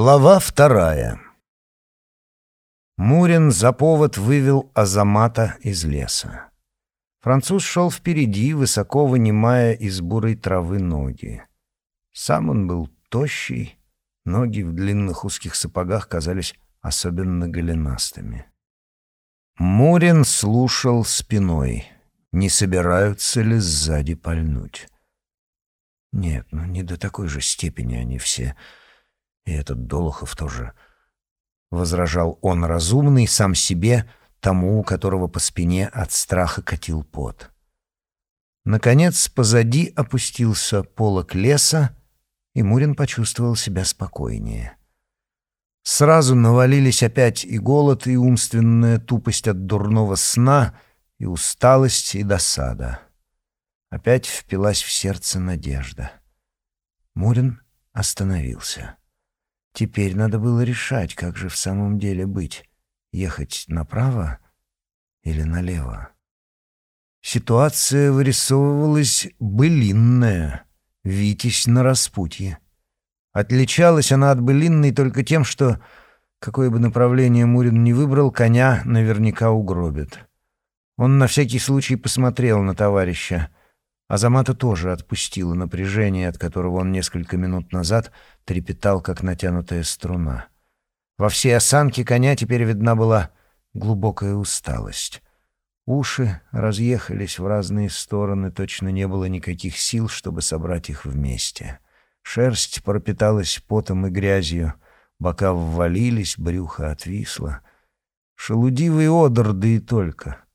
Глава вторая Мурин за повод вывел Азамата из леса. Француз шел впереди, высоко вынимая из бурой травы ноги. Сам он был тощий, ноги в длинных узких сапогах казались особенно голенастыми. Мурин слушал спиной, не собираются ли сзади пальнуть. Нет, ну не до такой же степени они все — и этот Долохов тоже. Возражал он разумный сам себе, тому, у которого по спине от страха катил пот. Наконец, позади опустился полок леса, и Мурин почувствовал себя спокойнее. Сразу навалились опять и голод, и умственная тупость от дурного сна, и усталость, и досада. Опять впилась в сердце надежда. Мурин остановился. Теперь надо было решать, как же в самом деле быть — ехать направо или налево. Ситуация вырисовывалась былинная, витязь на распутье. Отличалась она от былинной только тем, что, какое бы направление Мурин ни выбрал, коня наверняка угробит. Он на всякий случай посмотрел на товарища — Азамата тоже отпустила напряжение, от которого он несколько минут назад трепетал, как натянутая струна. Во всей осанке коня теперь видна была глубокая усталость. Уши разъехались в разные стороны, точно не было никаких сил, чтобы собрать их вместе. Шерсть пропиталась потом и грязью, бока ввалились, брюхо отвисло. Шелудивый одр, да и только —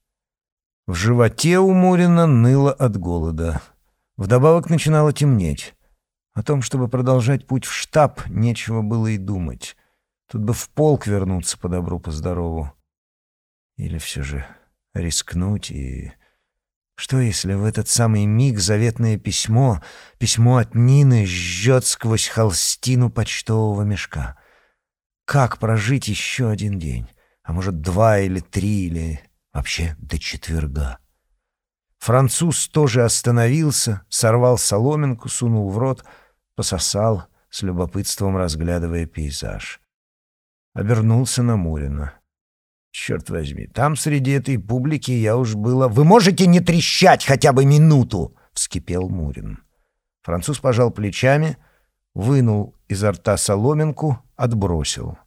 в животе у Мурина ныло от голода. Вдобавок начинало темнеть. О том, чтобы продолжать путь в штаб, нечего было и думать. Тут бы в полк вернуться по добру, по здорову. Или все же рискнуть и... Что, если в этот самый миг заветное письмо, письмо от Нины, жжет сквозь холстину почтового мешка? Как прожить еще один день? А может, два или три, или Вообще до четверга. Француз тоже остановился, сорвал соломинку, сунул в рот, пососал, с любопытством разглядывая пейзаж. Обернулся на Мурина. «Черт возьми, там среди этой публики я уж было...» «Вы можете не трещать хотя бы минуту!» — вскипел Мурин. Француз пожал плечами, вынул изо рта соломинку, отбросил.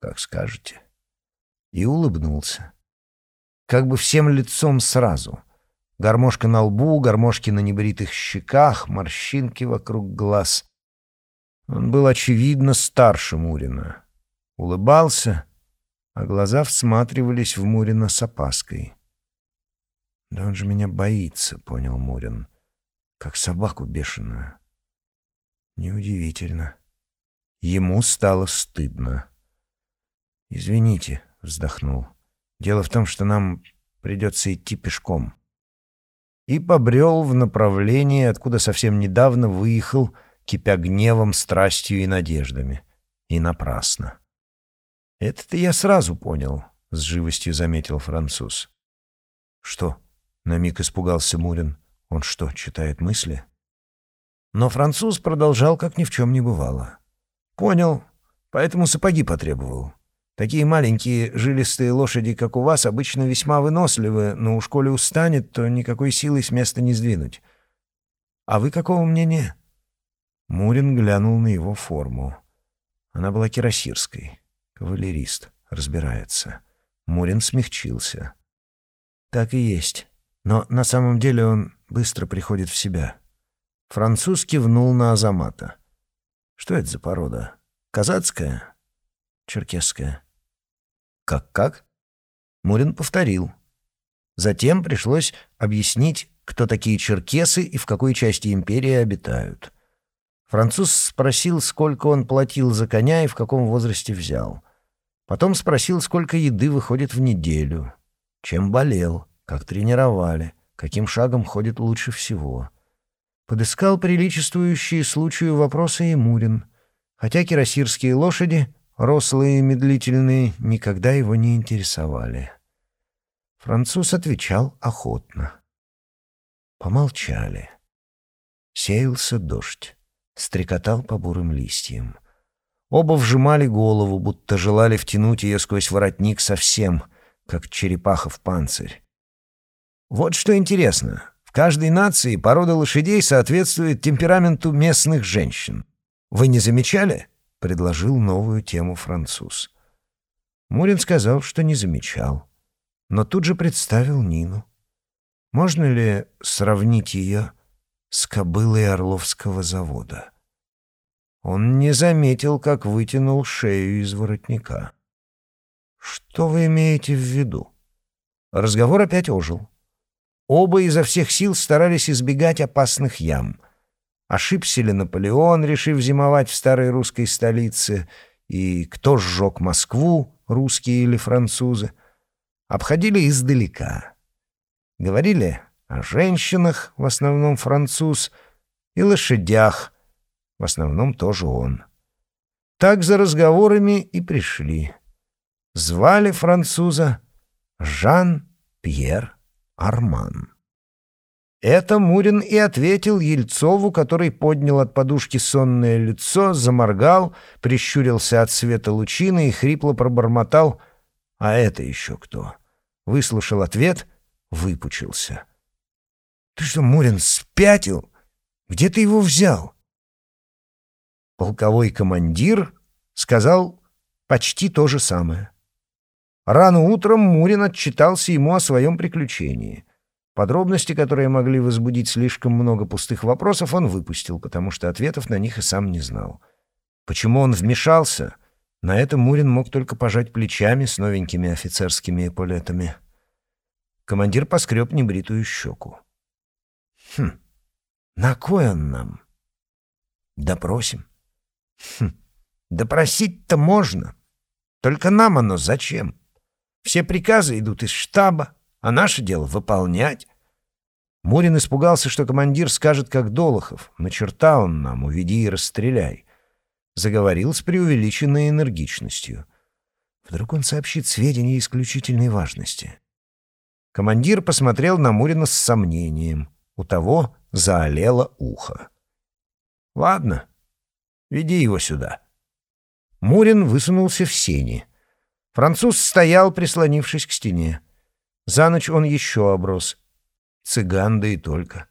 «Как скажете». И улыбнулся как бы всем лицом сразу. Гармошка на лбу, гармошки на небритых щеках, морщинки вокруг глаз. Он был, очевидно, старше Мурина. Улыбался, а глаза всматривались в Мурина с опаской. «Да он же меня боится», — понял Мурин, — «как собаку бешеную». Неудивительно. Ему стало стыдно. «Извините», — вздохнул. Дело в том, что нам придется идти пешком. И побрел в направлении, откуда совсем недавно выехал, кипя гневом, страстью и надеждами. И напрасно. «Это-то я сразу понял», — с живостью заметил француз. «Что?» — на миг испугался Мурин. «Он что, читает мысли?» Но француз продолжал, как ни в чем не бывало. «Понял, поэтому сапоги потребовал. Такие маленькие жилистые лошади, как у вас, обычно весьма выносливы, но уж коли устанет, то никакой силой с места не сдвинуть. А вы какого мнения?» Мурин глянул на его форму. Она была кирасирской. Кавалерист. Разбирается. Мурин смягчился. «Так и есть. Но на самом деле он быстро приходит в себя». Француз кивнул на Азамата. «Что это за порода? Казацкая?» «Черкесская». «Как-как?» Мурин повторил. Затем пришлось объяснить, кто такие черкесы и в какой части империи обитают. Француз спросил, сколько он платил за коня и в каком возрасте взял. Потом спросил, сколько еды выходит в неделю, чем болел, как тренировали, каким шагом ходит лучше всего. Подыскал приличествующие случаю вопросы и Мурин, хотя кирасирские лошади Рослые и медлительные никогда его не интересовали. Француз отвечал охотно. Помолчали. Сеялся дождь, стрекотал по бурым листьям. Оба вжимали голову, будто желали втянуть ее сквозь воротник совсем, как черепаха в панцирь. Вот что интересно. В каждой нации порода лошадей соответствует темпераменту местных женщин. Вы не замечали? Предложил новую тему француз. Мурин сказал, что не замечал, но тут же представил Нину. Можно ли сравнить ее с кобылой Орловского завода? Он не заметил, как вытянул шею из воротника. «Что вы имеете в виду?» Разговор опять ожил. Оба изо всех сил старались избегать опасных ям. Ошибся ли Наполеон, решив зимовать в старой русской столице, и кто сжег Москву, русские или французы? Обходили издалека. Говорили о женщинах, в основном француз, и лошадях, в основном тоже он. Так за разговорами и пришли. Звали француза Жан-Пьер Арман. Это Мурин и ответил Ельцову, который поднял от подушки сонное лицо, заморгал, прищурился от света лучины и хрипло пробормотал «А это еще кто?» Выслушал ответ, выпучился. «Ты что, Мурин, спятил? Где ты его взял?» Полковой командир сказал почти то же самое. Рано утром Мурин отчитался ему о своем приключении. Подробности, которые могли возбудить слишком много пустых вопросов, он выпустил, потому что ответов на них и сам не знал. Почему он вмешался? На это Мурин мог только пожать плечами с новенькими офицерскими эполетами. Командир поскреб небритую щеку. «Хм, на кой он нам?» «Допросим». «Хм, допросить-то можно. Только нам оно зачем?» Все приказы идут из штаба, а наше дело — выполнять. Мурин испугался, что командир скажет, как Долохов. На черта он нам, уведи и расстреляй. Заговорил с преувеличенной энергичностью. Вдруг он сообщит сведения исключительной важности. Командир посмотрел на Мурина с сомнением. У того заолело ухо. «Ладно, веди его сюда». Мурин высунулся в сени — Француз стоял, прислонившись к стене. За ночь он еще оброс. Цыган, да и только.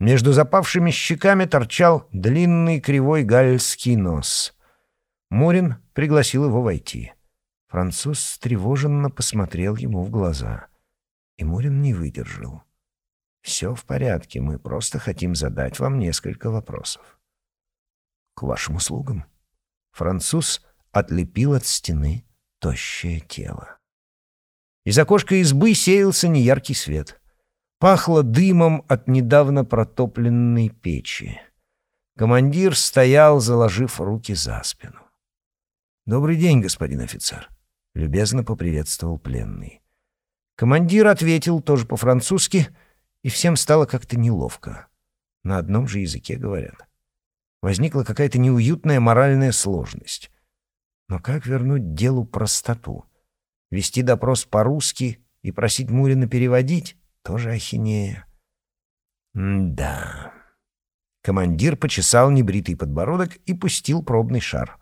Между запавшими щеками торчал длинный кривой гальский нос. Мурин пригласил его войти. Француз встревоженно посмотрел ему в глаза. И Мурин не выдержал. «Все в порядке, мы просто хотим задать вам несколько вопросов». «К вашим услугам». Француз отлепил от стены тощее тело. Из окошка избы сеялся неяркий свет. Пахло дымом от недавно протопленной печи. Командир стоял, заложив руки за спину. «Добрый день, господин офицер», — любезно поприветствовал пленный. Командир ответил тоже по-французски, и всем стало как-то неловко. На одном же языке говорят. Возникла какая-то неуютная моральная сложность. Но как вернуть делу простоту? Вести допрос по-русски и просить Мурина переводить — тоже ахинея. да. Командир почесал небритый подбородок и пустил пробный шар.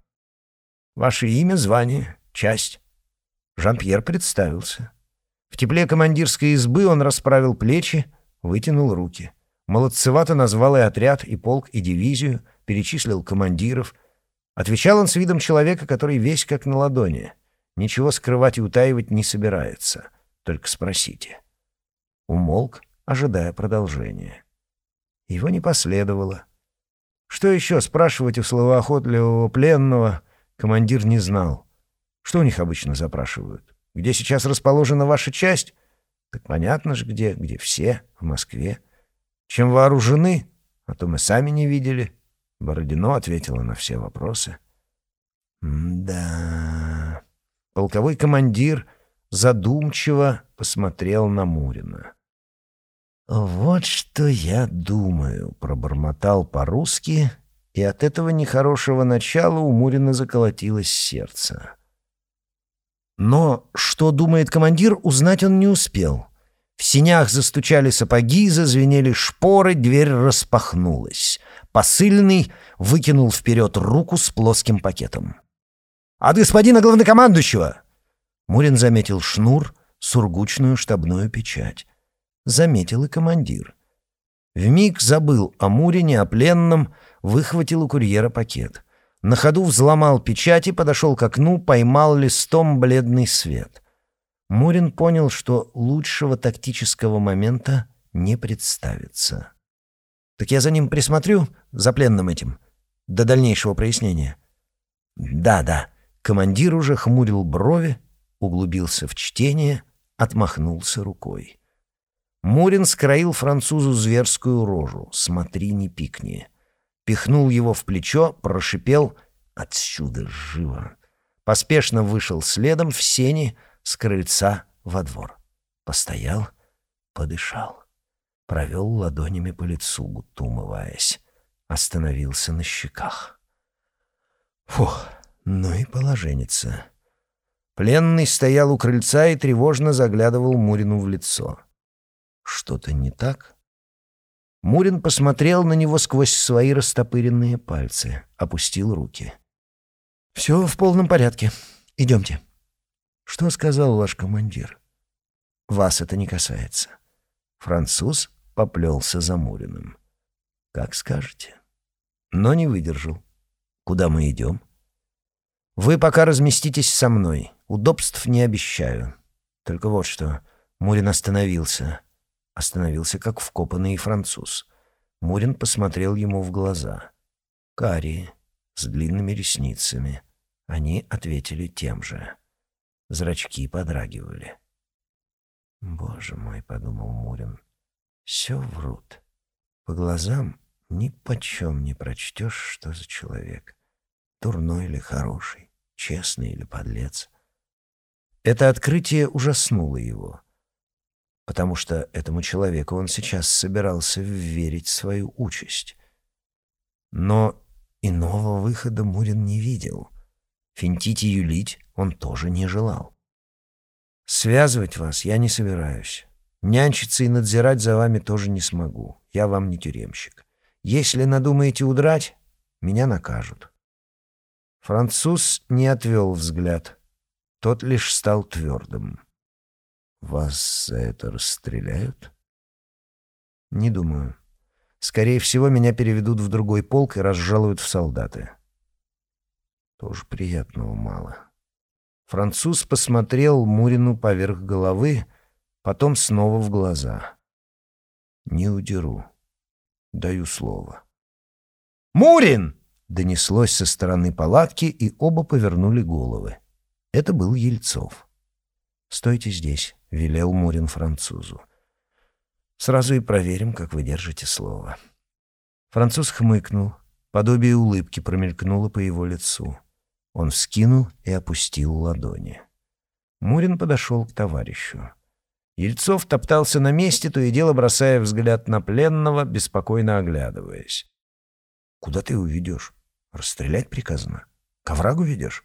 «Ваше имя, звание, часть». Жан-Пьер представился. В тепле командирской избы он расправил плечи, вытянул руки. Молодцевато назвал и отряд, и полк, и дивизию, перечислил командиров, Отвечал он с видом человека, который весь как на ладони. Ничего скрывать и утаивать не собирается. Только спросите. Умолк, ожидая продолжения. Его не последовало. Что еще спрашивать у словоохотливого пленного, командир не знал. Что у них обычно запрашивают? Где сейчас расположена ваша часть? Так понятно же где, где все, в Москве. Чем вооружены? А то мы сами не видели. Бородино ответила на все вопросы. «Да...» Полковой командир задумчиво посмотрел на Мурина. «Вот что я думаю», — пробормотал по-русски, и от этого нехорошего начала у Мурина заколотилось сердце. Но что думает командир, узнать он не успел. В синях застучали сапоги, зазвенели шпоры, дверь распахнулась. Посыльный выкинул вперед руку с плоским пакетом. «От господина главнокомандующего!» Мурин заметил шнур, сургучную штабную печать. Заметил и командир. Вмиг забыл о Мурине, о пленном, выхватил у курьера пакет. На ходу взломал печать и подошел к окну, поймал листом бледный свет. Мурин понял, что лучшего тактического момента не представится. «Так я за ним присмотрю, за пленным этим, до дальнейшего прояснения». «Да, да». Командир уже хмурил брови, углубился в чтение, отмахнулся рукой. Мурин скроил французу зверскую рожу «Смотри, не пикни». Пихнул его в плечо, прошипел «Отсюда живо!» Поспешно вышел следом в сени с крыльца во двор. Постоял, подышал, провел ладонями по лицу, будто умываясь. Остановился на щеках. Фух, ну и положенница. Пленный стоял у крыльца и тревожно заглядывал Мурину в лицо. Что-то не так? Мурин посмотрел на него сквозь свои растопыренные пальцы, опустил руки. «Все в полном порядке. Идемте». «Что сказал ваш командир?» «Вас это не касается». Француз поплелся за Муриным. «Как скажете». Но не выдержал. «Куда мы идем?» «Вы пока разместитесь со мной. Удобств не обещаю. Только вот что». Мурин остановился. Остановился, как вкопанный француз. Мурин посмотрел ему в глаза. Карие, с длинными ресницами. Они ответили тем же. Зрачки подрагивали. «Боже мой», — подумал Мурин, — «все врут. По глазам ни почем не прочтешь, что за человек. Дурной или хороший, честный или подлец». Это открытие ужаснуло его потому что этому человеку он сейчас собирался верить свою участь. Но иного выхода Мурин не видел. Финтить и юлить он тоже не желал. «Связывать вас я не собираюсь. Нянчиться и надзирать за вами тоже не смогу. Я вам не тюремщик. Если надумаете удрать, меня накажут». Француз не отвел взгляд. Тот лишь стал твердым. Вас за это расстреляют? Не думаю. Скорее всего, меня переведут в другой полк и разжалуют в солдаты. Тоже приятного мало. Француз посмотрел Мурину поверх головы, потом снова в глаза. Не удеру. Даю слово. «Мурин!» — донеслось со стороны палатки, и оба повернули головы. Это был Ельцов. «Стойте здесь», — велел Мурин французу. «Сразу и проверим, как вы держите слово». Француз хмыкнул. Подобие улыбки промелькнуло по его лицу. Он вскинул и опустил ладони. Мурин подошел к товарищу. Ельцов топтался на месте, то и дело бросая взгляд на пленного, беспокойно оглядываясь. «Куда ты его ведешь? Расстрелять приказано? К оврагу ведешь?»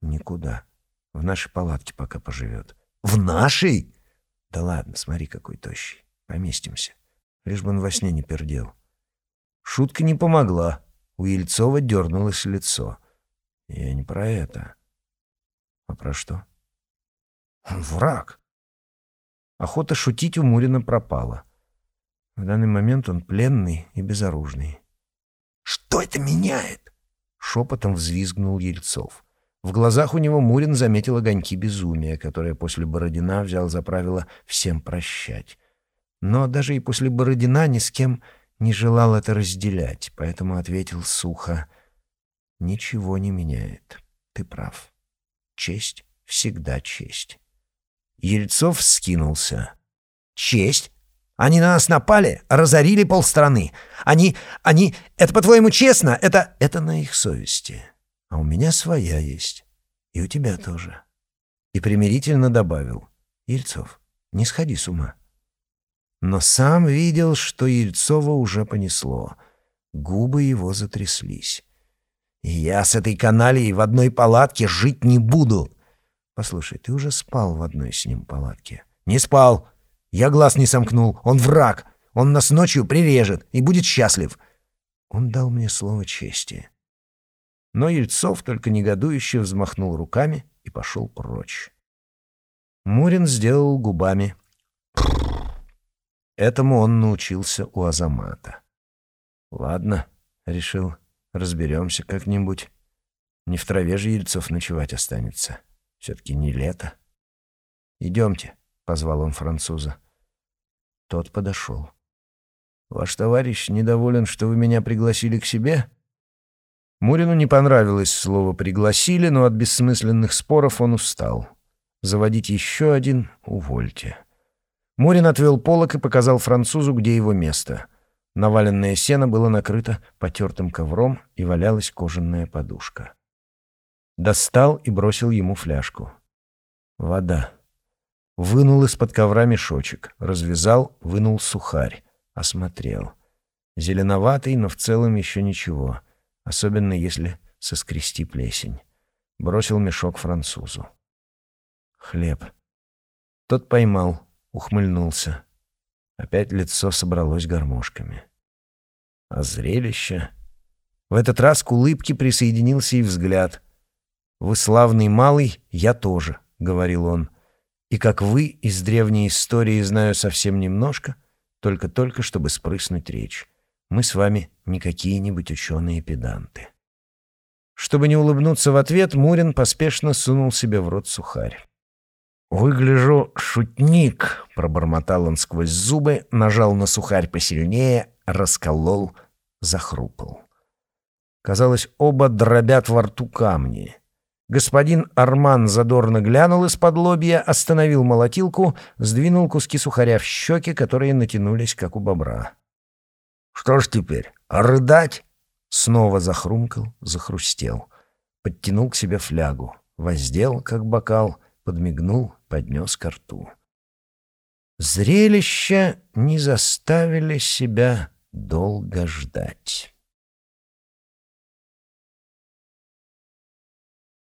«Никуда. В нашей палатке пока поживет. В нашей? Да ладно, смотри, какой тощий. Поместимся. Лишь бы он во сне не пердел. Шутка не помогла. У Ельцова дернулось лицо. Я не про это. А про что? Он враг. Охота шутить у Мурина пропала. В данный момент он пленный и безоружный. «Что это меняет?» — шепотом взвизгнул Ельцов. В глазах у него Мурин заметил огоньки безумия, которое после Бородина взял за правило всем прощать. Но даже и после Бородина ни с кем не желал это разделять, поэтому ответил сухо «Ничего не меняет. Ты прав. Честь всегда честь». Ельцов скинулся. «Честь? Они на нас напали, разорили полстраны. Они... они... Это, по-твоему, честно? Это... это на их совести». А у меня своя есть. И у тебя тоже. И примирительно добавил. Ельцов, не сходи с ума. Но сам видел, что Ельцова уже понесло. Губы его затряслись. Я с этой каналией в одной палатке жить не буду. Послушай, ты уже спал в одной с ним палатке. Не спал. Я глаз не сомкнул. Он враг. Он нас ночью прирежет и будет счастлив. Он дал мне слово чести. Но Ельцов только негодующе взмахнул руками и пошел прочь. Мурин сделал губами. Этому он научился у Азамата. «Ладно», — решил, — «разберемся как-нибудь. Не в траве же Ельцов ночевать останется. Все-таки не лето». «Идемте», — позвал он француза. Тот подошел. «Ваш товарищ недоволен, что вы меня пригласили к себе?» Мурину не понравилось слово «пригласили», но от бессмысленных споров он устал. Заводить еще один — увольте. Мурин отвел полок и показал французу, где его место. Наваленное сено было накрыто потертым ковром и валялась кожаная подушка. Достал и бросил ему фляжку. Вода. Вынул из-под ковра мешочек, развязал, вынул сухарь, осмотрел. Зеленоватый, но в целом еще ничего, особенно если соскрести плесень. Бросил мешок французу. Хлеб. Тот поймал, ухмыльнулся. Опять лицо собралось гармошками. А зрелище... В этот раз к улыбке присоединился и взгляд. «Вы славный малый, я тоже», — говорил он. «И как вы из древней истории знаю совсем немножко, только-только, чтобы спрыснуть речь. Мы с вами не какие-нибудь ученые-педанты». Чтобы не улыбнуться в ответ, Мурин поспешно сунул себе в рот сухарь. «Выгляжу шутник», — пробормотал он сквозь зубы, нажал на сухарь посильнее, расколол, захрупал. Казалось, оба дробят во рту камни. Господин Арман задорно глянул из-под лобья, остановил молотилку, сдвинул куски сухаря в щеки, которые натянулись, как у бобра. «Что ж теперь, рыдать?» Снова захрумкал, захрустел. Подтянул к себе флягу, воздел, как бокал, подмигнул, поднес ко рту. Зрелища не заставили себя долго ждать.